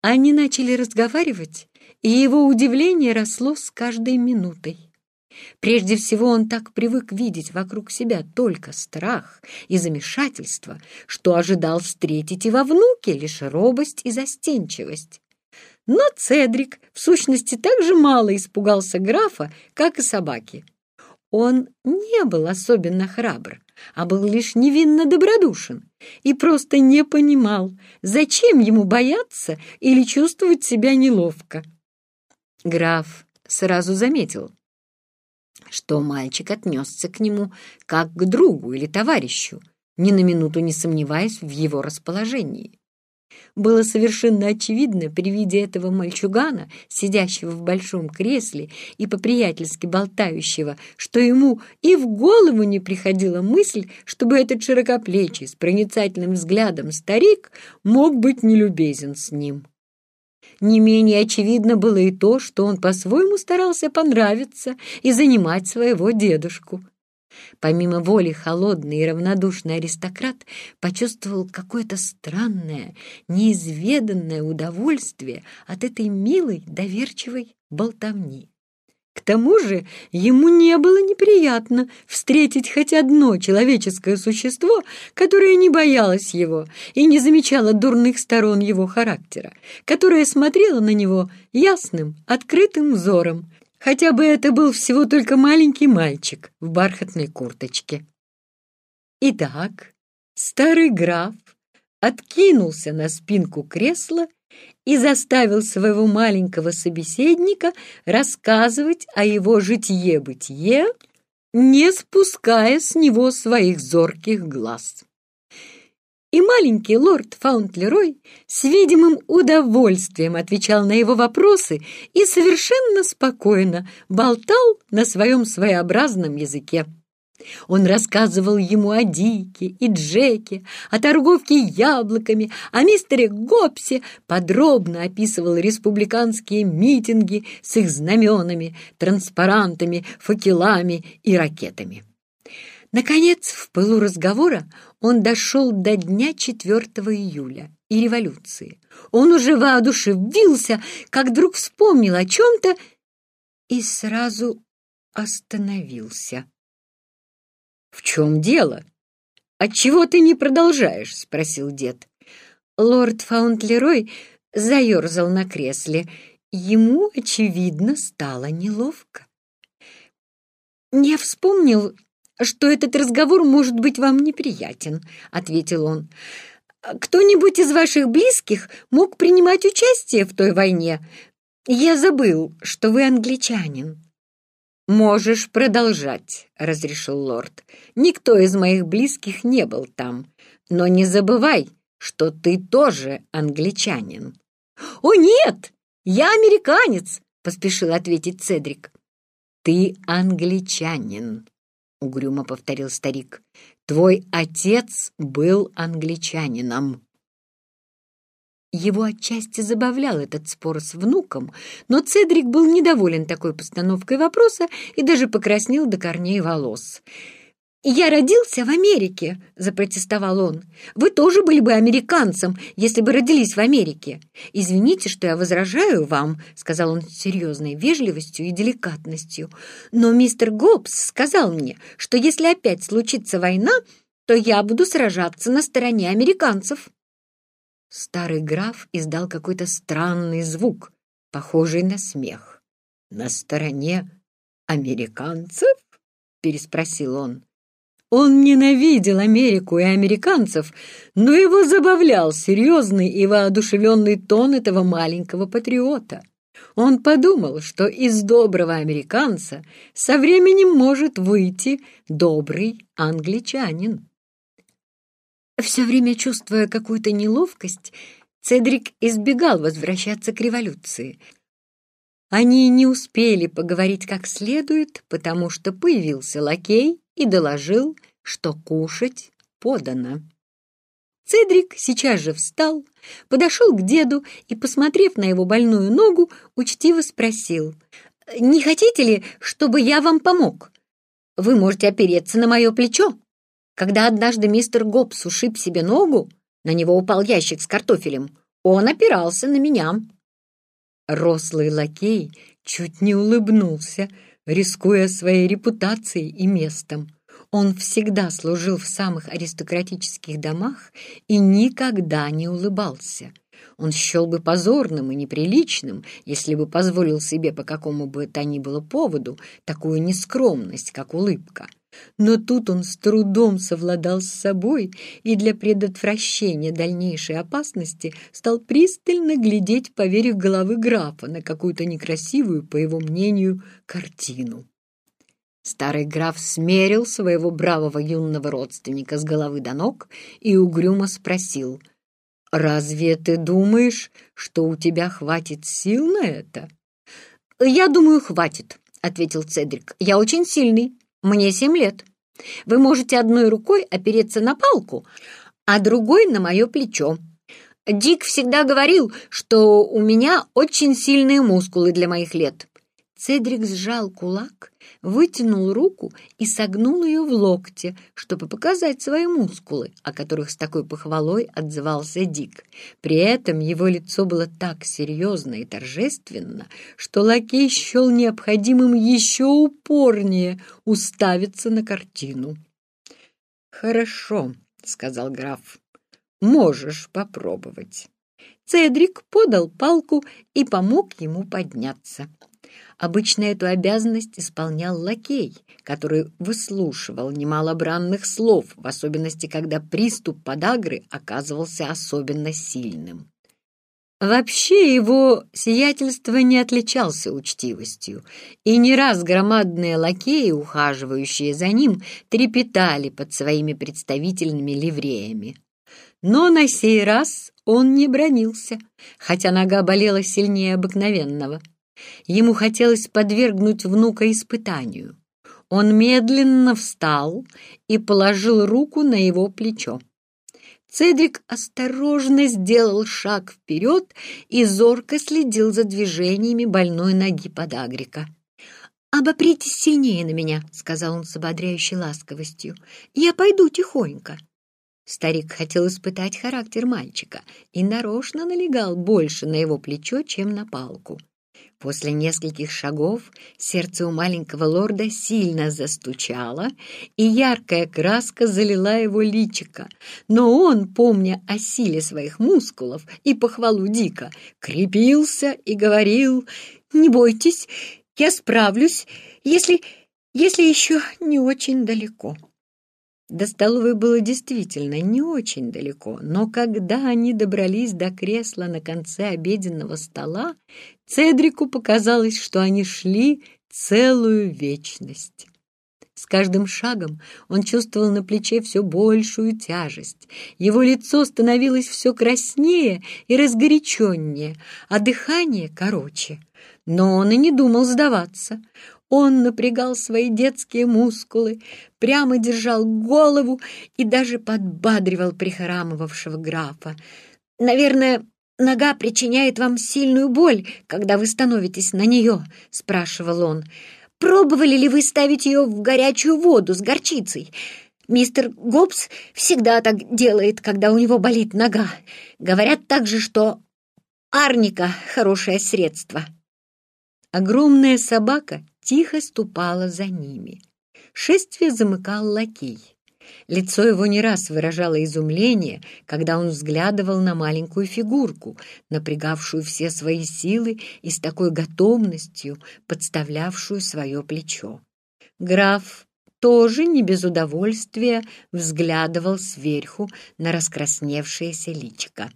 Они начали разговаривать, и его удивление росло с каждой минутой. Прежде всего он так привык видеть вокруг себя только страх и замешательство, что ожидал встретить и во внуке лишь робость и застенчивость. Но Цедрик, в сущности, так же мало испугался графа, как и собаки. Он не был особенно храбр, а был лишь невинно добродушен и просто не понимал, зачем ему бояться или чувствовать себя неловко. Граф сразу заметил, что мальчик отнесся к нему как к другу или товарищу, ни на минуту не сомневаясь в его расположении. Было совершенно очевидно при виде этого мальчугана, сидящего в большом кресле и по-приятельски болтающего, что ему и в голову не приходила мысль, чтобы этот широкоплечий с проницательным взглядом старик мог быть нелюбезен с ним. Не менее очевидно было и то, что он по-своему старался понравиться и занимать своего дедушку. Помимо воли холодный и равнодушный аристократ почувствовал какое-то странное, неизведанное удовольствие от этой милой, доверчивой болтовни. К тому же ему не было неприятно встретить хоть одно человеческое существо, которое не боялось его и не замечало дурных сторон его характера, которое смотрело на него ясным, открытым взором, хотя бы это был всего только маленький мальчик в бархатной курточке. Итак, старый граф откинулся на спинку кресла и заставил своего маленького собеседника рассказывать о его житье-бытие, не спуская с него своих зорких глаз. И маленький лорд Фаунтлерой с видимым удовольствием отвечал на его вопросы и совершенно спокойно болтал на своем своеобразном языке. Он рассказывал ему о Дике и Джеке, о торговке яблоками, о мистере Гопсе, подробно описывал республиканские митинги с их знаменами, транспарантами, факелами и ракетами. Наконец, в пылу разговора он дошел до дня 4 июля и революции. Он уже воодушевился, как вдруг вспомнил о чем-то и сразу остановился. «В чем дело? Отчего ты не продолжаешь?» — спросил дед. Лорд Фаунтлерой заерзал на кресле. Ему, очевидно, стало неловко. «Я вспомнил, что этот разговор может быть вам неприятен», — ответил он. «Кто-нибудь из ваших близких мог принимать участие в той войне? Я забыл, что вы англичанин». «Можешь продолжать», — разрешил лорд. «Никто из моих близких не был там. Но не забывай, что ты тоже англичанин». «О, нет! Я американец!» — поспешил ответить Цедрик. «Ты англичанин», — угрюмо повторил старик. «Твой отец был англичанином». Его отчасти забавлял этот спор с внуком, но Цедрик был недоволен такой постановкой вопроса и даже покраснел до корней волос. «Я родился в Америке», — запротестовал он. «Вы тоже были бы американцем, если бы родились в Америке. Извините, что я возражаю вам», — сказал он с серьезной вежливостью и деликатностью. «Но мистер Гоббс сказал мне, что если опять случится война, то я буду сражаться на стороне американцев». Старый граф издал какой-то странный звук, похожий на смех. «На стороне американцев?» — переспросил он. Он ненавидел Америку и американцев, но его забавлял серьезный и воодушевленный тон этого маленького патриота. Он подумал, что из доброго американца со временем может выйти добрый англичанин. Все время чувствуя какую-то неловкость, Цедрик избегал возвращаться к революции. Они не успели поговорить как следует, потому что появился лакей и доложил, что кушать подано. Цедрик сейчас же встал, подошел к деду и, посмотрев на его больную ногу, учтиво спросил, «Не хотите ли, чтобы я вам помог? Вы можете опереться на мое плечо». Когда однажды мистер Гоббс ушиб себе ногу, на него упал ящик с картофелем, Он опирался на меня». Рослый лакей чуть не улыбнулся, рискуя своей репутацией и местом. Он всегда служил в самых аристократических домах и никогда не улыбался. Он счел бы позорным и неприличным, если бы позволил себе по какому бы то ни было поводу такую нескромность, как улыбка. Но тут он с трудом совладал с собой и для предотвращения дальнейшей опасности стал пристально глядеть поверив головы графа на какую-то некрасивую, по его мнению, картину. Старый граф смерил своего бравого юного родственника с головы до ног и угрюмо спросил, «Разве ты думаешь, что у тебя хватит сил на это?» «Я думаю, хватит», — ответил Цедрик. «Я очень сильный. Мне семь лет. Вы можете одной рукой опереться на палку, а другой на мое плечо. Дик всегда говорил, что у меня очень сильные мускулы для моих лет. Цедрик сжал кулак, вытянул руку и согнул ее в локте, чтобы показать свои мускулы, о которых с такой похвалой отзывался Дик. При этом его лицо было так серьезно и торжественно, что лакей счел необходимым еще упорнее уставиться на картину. «Хорошо», — сказал граф, — «можешь попробовать». Цедрик подал палку и помог ему подняться. Обычно эту обязанность исполнял лакей, который выслушивал немало бранных слов, в особенности, когда приступ подагры оказывался особенно сильным. Вообще его сиятельство не отличался учтивостью, и не раз громадные лакеи, ухаживающие за ним, трепетали под своими представительными ливреями. Но на сей раз он не бронился, хотя нога болела сильнее обыкновенного. Ему хотелось подвергнуть внука испытанию. Он медленно встал и положил руку на его плечо. Цедрик осторожно сделал шаг вперед и зорко следил за движениями больной ноги подагрика. «Обопритесь сильнее на меня», — сказал он с ободряющей ласковостью. «Я пойду тихонько». Старик хотел испытать характер мальчика и нарочно налегал больше на его плечо, чем на палку. После нескольких шагов сердце у маленького лорда сильно застучало, и яркая краска залила его личико. Но он, помня о силе своих мускулов и похвалу Дика, крепился и говорил «Не бойтесь, я справлюсь, если, если еще не очень далеко». До столовой было действительно не очень далеко, но когда они добрались до кресла на конце обеденного стола, Цедрику показалось, что они шли целую вечность. С каждым шагом он чувствовал на плече все большую тяжесть. Его лицо становилось все краснее и разгоряченнее, а дыхание короче. Но он и не думал сдаваться. Он напрягал свои детские мускулы, прямо держал голову и даже подбадривал прихрамывавшего графа. «Наверное, нога причиняет вам сильную боль, когда вы становитесь на нее?» — спрашивал он. «Пробовали ли вы ставить ее в горячую воду с горчицей?» Мистер Гоббс всегда так делает, когда у него болит нога. Говорят также, что арника — хорошее средство. Огромная собака тихо ступала за ними. Шествие замыкал лакей. Лицо его не раз выражало изумление, когда он взглядывал на маленькую фигурку, напрягавшую все свои силы и с такой готовностью подставлявшую свое плечо. Граф тоже не без удовольствия взглядывал сверху на раскрасневшееся личико.